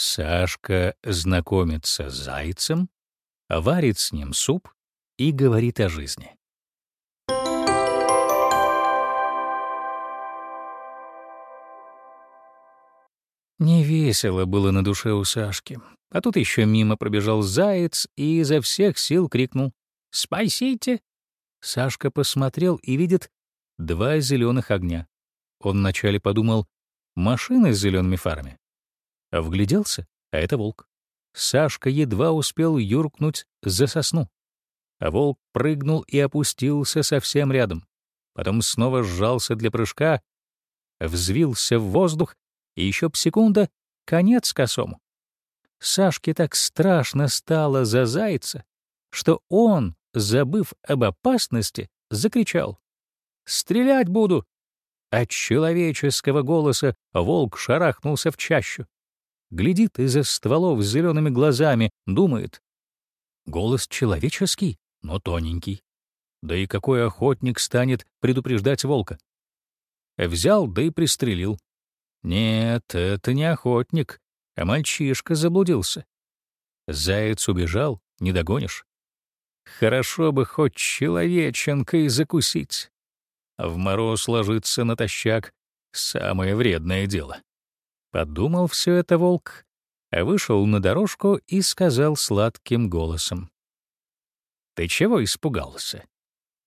Сашка знакомится с зайцем, варит с ним суп и говорит о жизни. Не весело было на душе у Сашки. А тут еще мимо пробежал заяц и изо всех сил крикнул «Спасите!». Сашка посмотрел и видит два зеленых огня. Он вначале подумал «машина с зелеными фарами». Вгляделся, а это волк. Сашка едва успел юркнуть за сосну. А волк прыгнул и опустился совсем рядом. Потом снова сжался для прыжка, взвился в воздух и еще секунда — конец косому. Сашке так страшно стало за зайца, что он, забыв об опасности, закричал «Стрелять буду!» От человеческого голоса волк шарахнулся в чащу. Глядит из-за стволов с зелеными глазами, думает. Голос человеческий, но тоненький. Да и какой охотник станет предупреждать волка? Взял, да и пристрелил. Нет, это не охотник, а мальчишка заблудился. Заяц убежал, не догонишь. Хорошо бы хоть человеченкой закусить. В мороз ложиться натощак — самое вредное дело. Подумал все это волк, вышел на дорожку и сказал сладким голосом. «Ты чего испугался?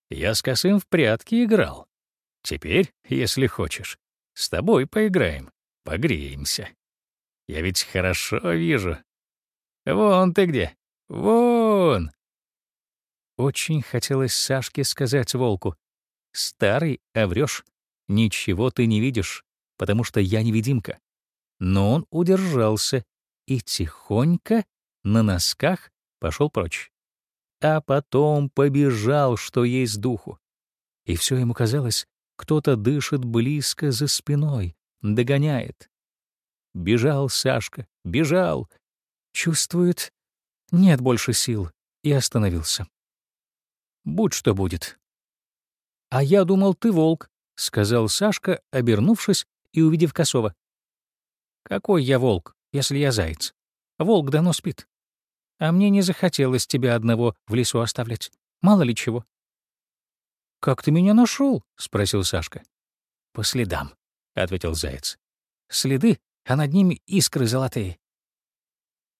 Я с косым в прятки играл. Теперь, если хочешь, с тобой поиграем, погреемся. Я ведь хорошо вижу. Вон ты где, вон!» Очень хотелось Сашке сказать волку. «Старый, а врешь. Ничего ты не видишь, потому что я невидимка». Но он удержался и тихонько на носках пошел прочь. А потом побежал, что есть духу. И все ему казалось, кто-то дышит близко за спиной, догоняет. Бежал Сашка, бежал. Чувствует, нет больше сил, и остановился. Будь что будет. «А я думал, ты волк», — сказал Сашка, обернувшись и увидев косого. «Какой я волк, если я заяц? Волк давно спит. А мне не захотелось тебя одного в лесу оставлять. Мало ли чего. «Как ты меня нашел? спросил Сашка. «По следам», — ответил Заяц. «Следы, а над ними искры золотые».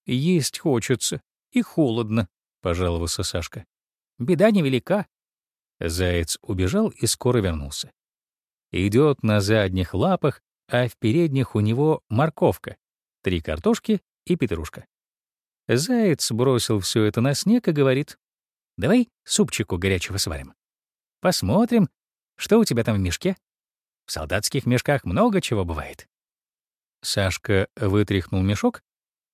«Есть хочется, и холодно», — пожаловался Сашка. «Беда невелика». Заяц убежал и скоро вернулся. Идет на задних лапах, а в передних у него морковка, три картошки и петрушка. Заяц бросил все это на снег и говорит, «Давай супчику горячего сварим». Посмотрим, что у тебя там в мешке. В солдатских мешках много чего бывает. Сашка вытряхнул мешок,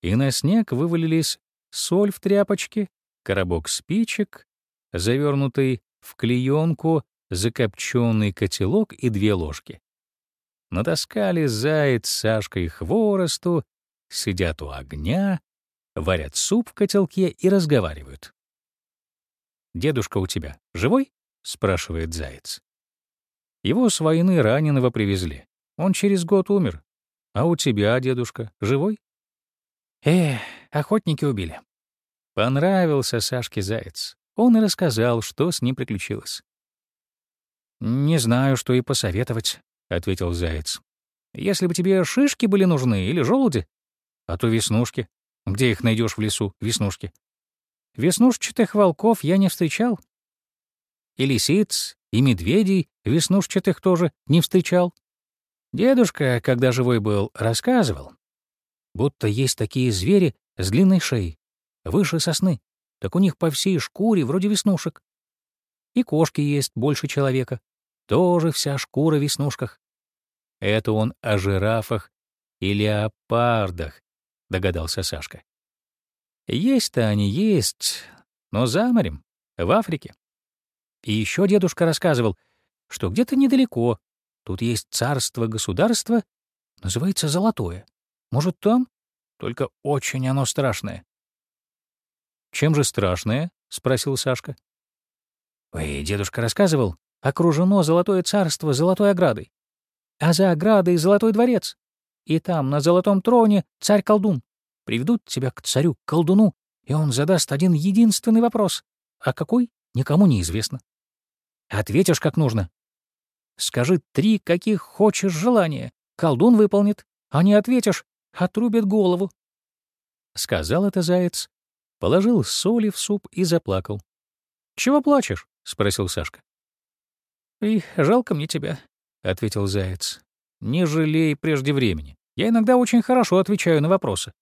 и на снег вывалились соль в тряпочке, коробок спичек, завернутый в клеенку закопченный котелок и две ложки. Натаскали заяц с Сашкой хворосту, сидят у огня, варят суп в котелке и разговаривают. «Дедушка у тебя живой?» — спрашивает Заяц. Его с войны раненого привезли. Он через год умер. А у тебя, дедушка, живой? Эх, охотники убили. Понравился Сашке Заяц. Он и рассказал, что с ним приключилось. «Не знаю, что и посоветовать», — ответил Заяц. «Если бы тебе шишки были нужны или желуди, а то веснушки. Где их найдешь в лесу, веснушки? Веснушчатых волков я не встречал, и лисиц, и медведей веснушчатых тоже не встречал. Дедушка, когда живой был, рассказывал, будто есть такие звери с длинной шеей, выше сосны, так у них по всей шкуре вроде веснушек. И кошки есть больше человека, тоже вся шкура в веснушках. Это он о жирафах и леопардах, догадался Сашка. Есть-то они есть, но за морем, в Африке. И еще дедушка рассказывал, что где-то недалеко тут есть царство-государство, называется Золотое. Может, там? Только очень оно страшное. «Чем же страшное?» — спросил Сашка. «Ой, дедушка рассказывал, окружено Золотое царство золотой оградой, а за оградой Золотой дворец, и там, на золотом троне, царь-колдун. Приведут тебя к царю, к колдуну, и он задаст один единственный вопрос. А какой, никому не известно. Ответишь как нужно. Скажи три, каких хочешь желания. Колдун выполнит. А не ответишь, отрубит голову. Сказал это заяц, положил соли в суп и заплакал. «Чего плачешь?» — спросил Сашка. «И жалко мне тебя», — ответил заяц. «Не жалей прежде времени. Я иногда очень хорошо отвечаю на вопросы.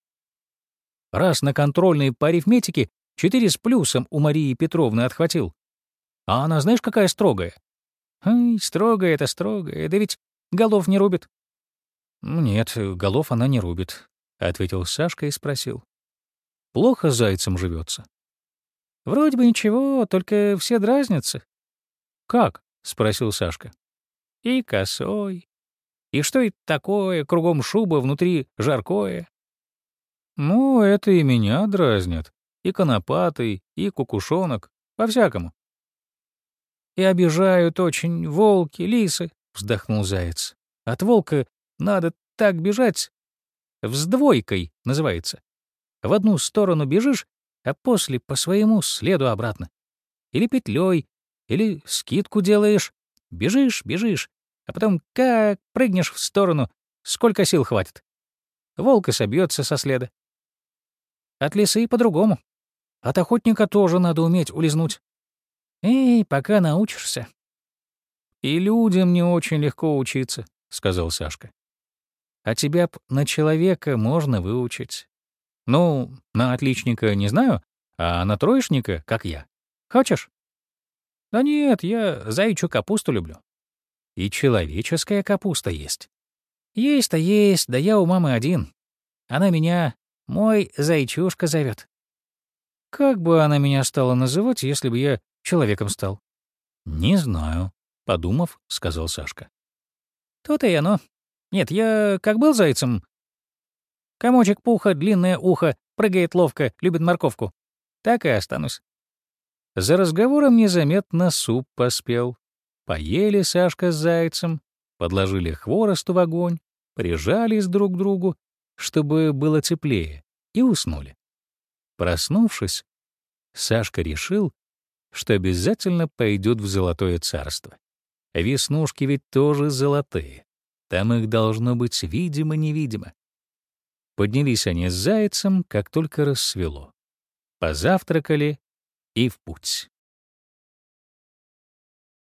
Раз на контрольные по арифметике четыре с плюсом у Марии Петровны отхватил. А она знаешь, какая строгая? Строгая это строгая, да ведь голов не рубит. Нет, голов она не рубит, — ответил Сашка и спросил. Плохо зайцем живется. Вроде бы ничего, только все дразнятся. Как? — спросил Сашка. И косой. И что это такое, кругом шуба, внутри жаркое? Ну, это и меня дразнят. И конопатый, и кукушонок, по-всякому. И обижают очень волки, лисы, — вздохнул заяц. От волка надо так бежать. Вздвойкой называется. В одну сторону бежишь, а после по своему следу обратно. Или петлей, или скидку делаешь. Бежишь, бежишь, а потом как прыгнешь в сторону, сколько сил хватит. Волк и собьется со следа. От лисы по-другому. От охотника тоже надо уметь улизнуть. Эй, пока научишься. И людям не очень легко учиться, — сказал Сашка. А тебя б на человека можно выучить. Ну, на отличника не знаю, а на троечника, как я. Хочешь? Да нет, я заячью капусту люблю. И человеческая капуста есть. Есть-то есть, да я у мамы один. Она меня мой зайчушка зовет. Как бы она меня стала называть, если бы я человеком стал? Не знаю, подумав, сказал Сашка. То-то и оно. Нет, я как был зайцем. Комочек пуха, длинное ухо, прыгает ловко, любит морковку. Так и останусь. За разговором незаметно суп поспел. Поели Сашка с зайцем, подложили хворосту в огонь, прижались друг к другу чтобы было теплее, и уснули. Проснувшись, Сашка решил, что обязательно пойдет в Золотое Царство. Веснушки ведь тоже золотые. Там их должно быть видимо-невидимо. Поднялись они с зайцем, как только рассвело. Позавтракали и в путь.